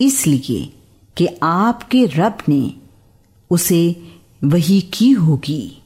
इसलिए कि आपके रब ने उसे वही की होगी।